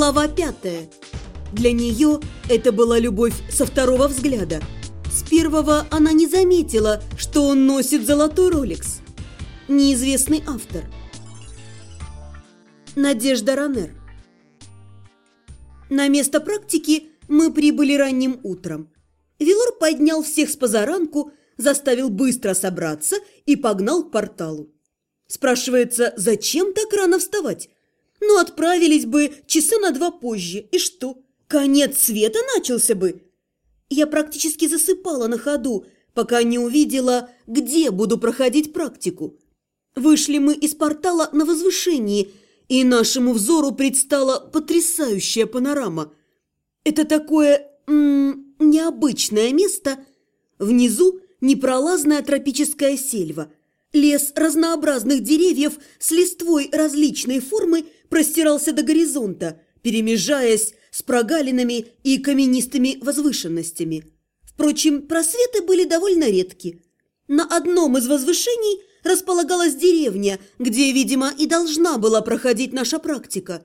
Глава пятая. Для нее это была любовь со второго взгляда. С первого она не заметила, что он носит золотой роликс. Неизвестный автор. Надежда Ранер. На место практики мы прибыли ранним утром. Вилор поднял всех с позаранку, заставил быстро собраться и погнал к порталу. Спрашивается, зачем так рано вставать? Ну, отправились бы часа на два позже. И что? Конец света начался бы? Я практически засыпала на ходу, пока не увидела, где буду проходить практику. Вышли мы из портала на возвышении, и нашему взору предстала потрясающая панорама. Это такое м -м, необычное место. Внизу непролазная тропическая сельва. Лес разнообразных деревьев с листвой различной формы – простирался до горизонта, перемежаясь с прогалинами и каменистыми возвышенностями. Впрочем, просветы были довольно редки. На одном из возвышений располагалась деревня, где, видимо, и должна была проходить наша практика.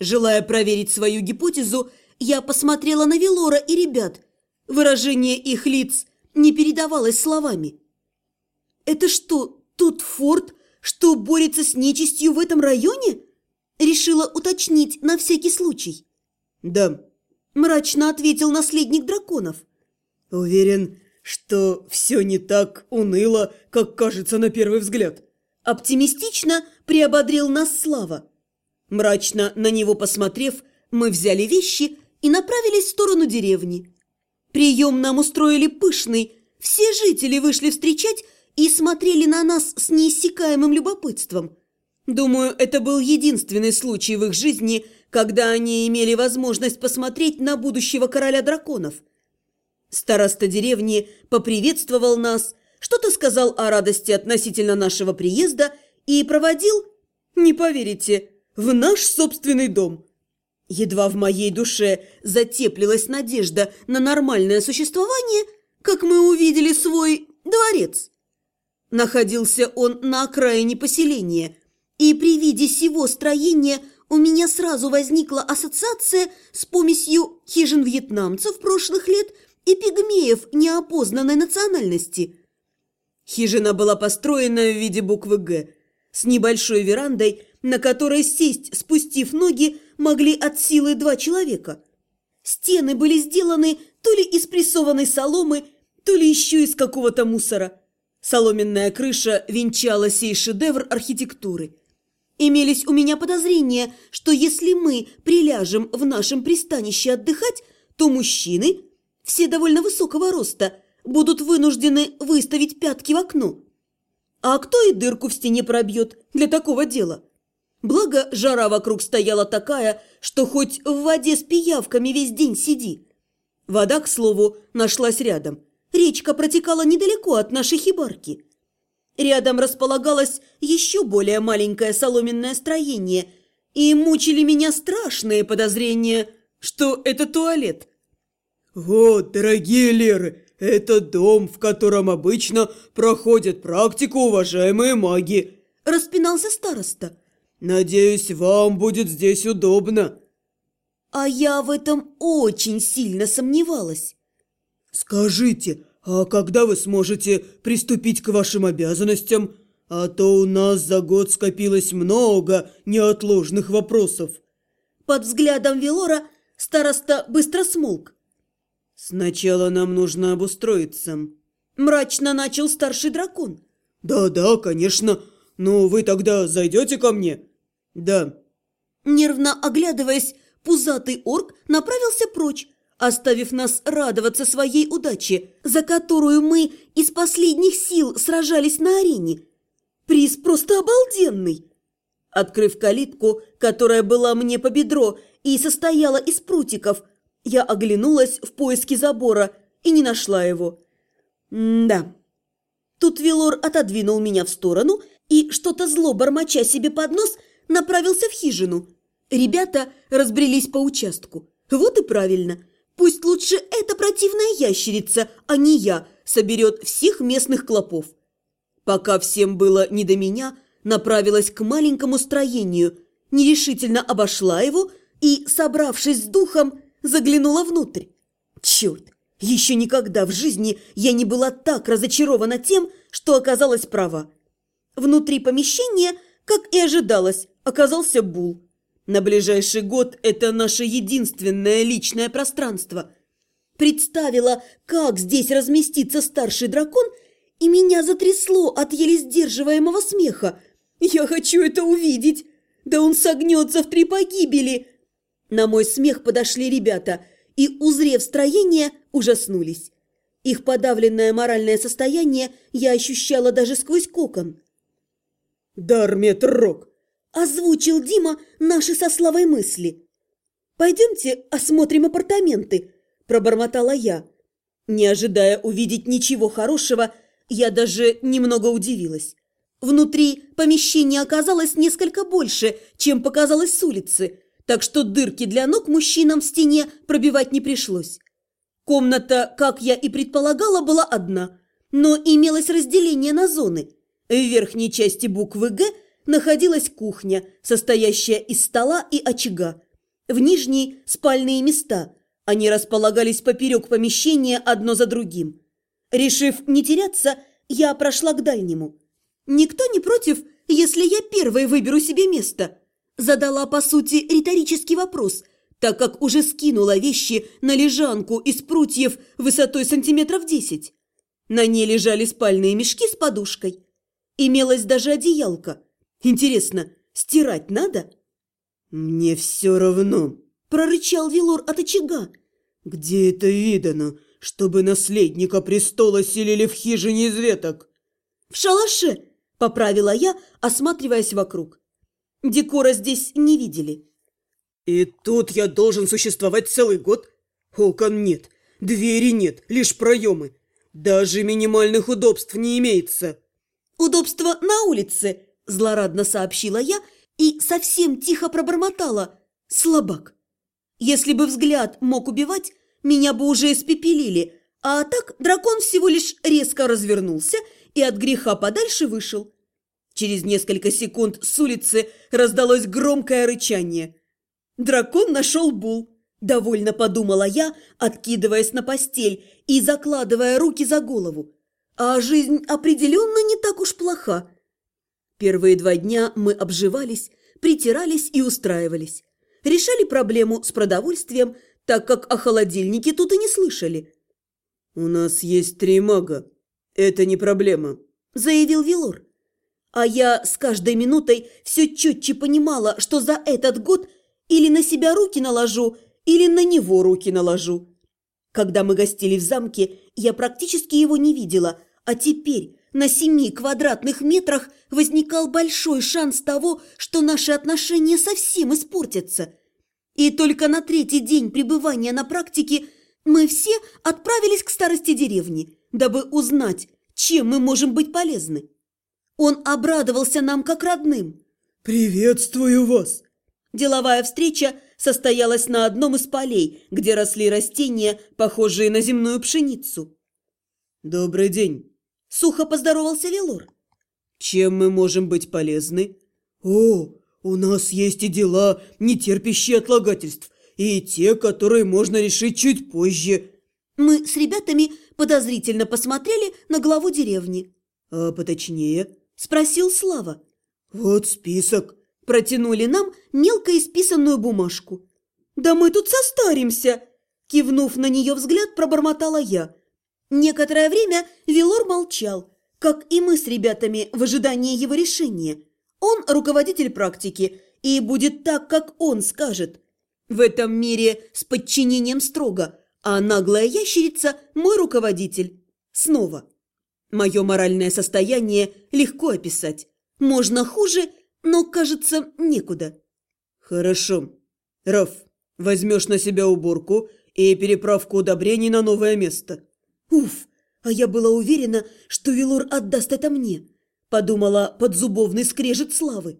Желая проверить свою гипотезу, я посмотрела на Велора и ребят. Выражение их лиц не передавалось словами. «Это что, тот форт, что борется с нечистью в этом районе?» Решила уточнить на всякий случай. «Да», – мрачно ответил наследник драконов. «Уверен, что все не так уныло, как кажется на первый взгляд». Оптимистично приободрил нас Слава. Мрачно на него посмотрев, мы взяли вещи и направились в сторону деревни. Прием нам устроили пышный, все жители вышли встречать и смотрели на нас с неиссякаемым любопытством. Думаю, это был единственный случай в их жизни, когда они имели возможность посмотреть на будущего короля драконов. Староста деревни поприветствовал нас, что-то сказал о радости относительно нашего приезда и проводил, не поверите, в наш собственный дом. Едва в моей душе затеплилась надежда на нормальное существование, как мы увидели свой дворец. Находился он на окраине поселения – и при виде сего строения у меня сразу возникла ассоциация с помесью хижин вьетнамцев прошлых лет и пигмеев неопознанной национальности. Хижина была построена в виде буквы «Г», с небольшой верандой, на которой сесть, спустив ноги, могли от силы два человека. Стены были сделаны то ли из прессованной соломы, то ли еще из какого-то мусора. Соломенная крыша венчала сей шедевр архитектуры – Имелись у меня подозрения, что если мы приляжем в нашем пристанище отдыхать, то мужчины, все довольно высокого роста, будут вынуждены выставить пятки в окно. А кто и дырку в стене пробьет для такого дела? Благо, жара вокруг стояла такая, что хоть в воде с пиявками весь день сиди. Вода, к слову, нашлась рядом. Речка протекала недалеко от нашей хибарки. Рядом располагалось еще более маленькое соломенное строение, и мучили меня страшные подозрения, что это туалет. «Вот, дорогие Леры, это дом, в котором обычно проходят практику уважаемые маги», – распинался староста. «Надеюсь, вам будет здесь удобно». А я в этом очень сильно сомневалась. «Скажите, «А когда вы сможете приступить к вашим обязанностям? А то у нас за год скопилось много неотложных вопросов». Под взглядом Велора староста быстро смолк. «Сначала нам нужно обустроиться», – мрачно начал старший дракон. «Да-да, конечно. Но вы тогда зайдете ко мне?» «Да». Нервно оглядываясь, пузатый орк направился прочь, оставив нас радоваться своей удаче, за которую мы из последних сил сражались на арене. Приз просто обалденный. Открыв калитку, которая была мне по бедро и состояла из прутиков, я оглянулась в поиске забора и не нашла его. Да. Тут Велор отодвинул меня в сторону и, что-то зло бормоча себе под нос, направился в хижину. Ребята разбрелись по участку. Вот и правильно – Пусть лучше эта противная ящерица, а не я, соберет всех местных клопов. Пока всем было не до меня, направилась к маленькому строению, нерешительно обошла его, и, собравшись с духом, заглянула внутрь. Черт, еще никогда в жизни я не была так разочарована тем, что оказалась права. Внутри помещения, как и ожидалось, оказался Бул. На ближайший год это наше единственное личное пространство. Представила, как здесь разместится старший дракон, и меня затрясло от еле сдерживаемого смеха. Я хочу это увидеть. Да он согнется в три погибели. На мой смех подошли ребята и, узрев строение, ужаснулись. Их подавленное моральное состояние я ощущала даже сквозь кокон. «Дармет Рок!» – озвучил Дима наши со Славой мысли. «Пойдемте осмотрим апартаменты», – пробормотала я. Не ожидая увидеть ничего хорошего, я даже немного удивилась. Внутри помещение оказалось несколько больше, чем показалось с улицы, так что дырки для ног мужчинам в стене пробивать не пришлось. Комната, как я и предполагала, была одна, но имелось разделение на зоны – в верхней части буквы «Г» находилась кухня, состоящая из стола и очага. В нижней – спальные места. Они располагались поперек помещения одно за другим. Решив не теряться, я прошла к дальнему. «Никто не против, если я первой выберу себе место?» Задала, по сути, риторический вопрос, так как уже скинула вещи на лежанку из прутьев высотой сантиметров десять. На ней лежали спальные мешки с подушкой. Имелась даже одеялка. Интересно, стирать надо? «Мне все равно», – прорычал Вилор от очага. «Где это видано, чтобы наследника престола селили в хижине из веток?» «В шалаше», – поправила я, осматриваясь вокруг. Декора здесь не видели. «И тут я должен существовать целый год? Окон нет, двери нет, лишь проемы. Даже минимальных удобств не имеется». «Удобство на улице», – злорадно сообщила я и совсем тихо пробормотала. «Слабак. Если бы взгляд мог убивать, меня бы уже испепелили, а так дракон всего лишь резко развернулся и от греха подальше вышел». Через несколько секунд с улицы раздалось громкое рычание. «Дракон нашел Бул», – довольно подумала я, откидываясь на постель и закладывая руки за голову. А жизнь определенно не так уж плоха. Первые два дня мы обживались, притирались и устраивались. Решали проблему с продовольствием, так как о холодильнике тут и не слышали. «У нас есть три мага. Это не проблема», – заявил Вилор. А я с каждой минутой все четче понимала, что за этот год или на себя руки наложу, или на него руки наложу. Когда мы гостили в замке, я практически его не видела – а теперь на семи квадратных метрах возникал большой шанс того, что наши отношения совсем испортятся. И только на третий день пребывания на практике мы все отправились к старости деревни, дабы узнать, чем мы можем быть полезны. Он обрадовался нам как родным. «Приветствую вас!» Деловая встреча состоялась на одном из полей, где росли растения, похожие на земную пшеницу. «Добрый день!» Сухо поздоровался Велор. «Чем мы можем быть полезны?» «О, у нас есть и дела, не терпящие отлагательств, и те, которые можно решить чуть позже». Мы с ребятами подозрительно посмотрели на главу деревни. «А поточнее?» – спросил Слава. «Вот список». Протянули нам мелко исписанную бумажку. «Да мы тут состаримся!» Кивнув на нее взгляд, пробормотала я. Некоторое время Вилор молчал, как и мы с ребятами в ожидании его решения. Он руководитель практики и будет так, как он скажет. В этом мире с подчинением строго, а наглая ящерица – мой руководитель. Снова. Мое моральное состояние легко описать. Можно хуже, но, кажется, некуда. Хорошо. Раф, возьмешь на себя уборку и переправку удобрений на новое место. Уф, а я была уверена, что Велор отдаст это мне. Подумала подзубовный скрежет славы.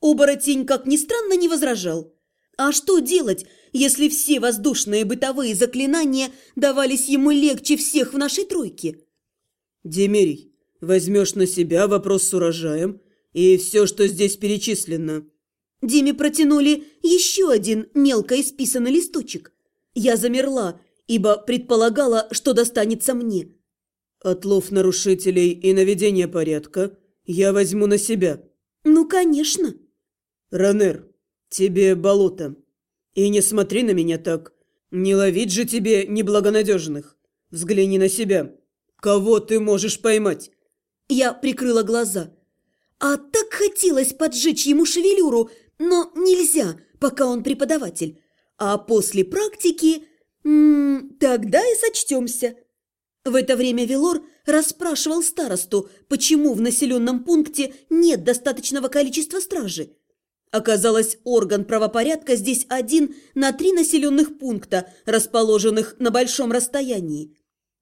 Оборотень, как ни странно, не возражал. А что делать, если все воздушные бытовые заклинания давались ему легче всех в нашей тройке? Демерий, возьмешь на себя вопрос с урожаем и все, что здесь перечислено. Диме протянули еще один мелко исписанный листочек. Я замерла, ибо предполагала, что достанется мне. Отлов нарушителей и наведение порядка я возьму на себя. Ну, конечно. Ранер, тебе болото. И не смотри на меня так. Не ловить же тебе неблагонадежных. Взгляни на себя. Кого ты можешь поймать? Я прикрыла глаза. А так хотелось поджечь ему шевелюру, но нельзя, пока он преподаватель. А после практики... М тогда и сочтемся. В это время Велор расспрашивал старосту, почему в населенном пункте нет достаточного количества стражи. Оказалось, орган правопорядка здесь один на три населенных пункта, расположенных на большом расстоянии.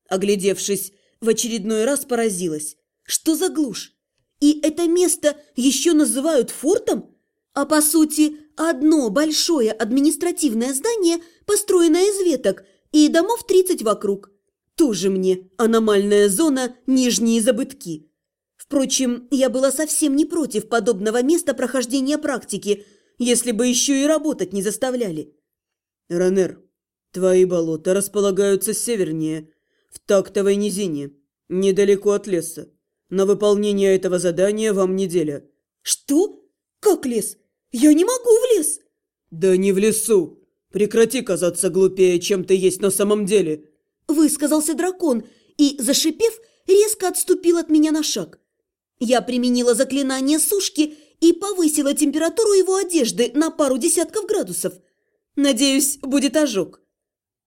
Оглядевшись, в очередной раз поразилась. Что за глушь? И это место еще называют фортом? А по сути, одно большое административное здание, построенное из веток, и домов 30 вокруг. Тоже мне аномальная зона Нижние Забытки. Впрочем, я была совсем не против подобного места прохождения практики, если бы еще и работать не заставляли. Ранер, твои болота располагаются севернее, в тактовой низине, недалеко от леса. На выполнение этого задания вам неделя. Что? Как лес? Я не могу в лес. Да не в лесу. Прекрати казаться глупее, чем ты есть на самом деле. Высказался дракон и, зашипев, резко отступил от меня на шаг. Я применила заклинание сушки и повысила температуру его одежды на пару десятков градусов. Надеюсь, будет ожог.